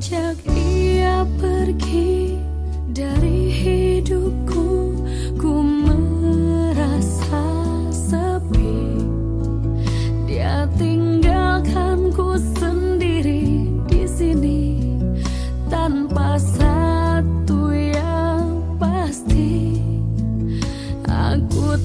Sejak ia pergi dari hidupku, ku merasa sepi. Dia tinggalkanku sendiri di sini tanpa satu yang pasti. Aku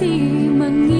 hati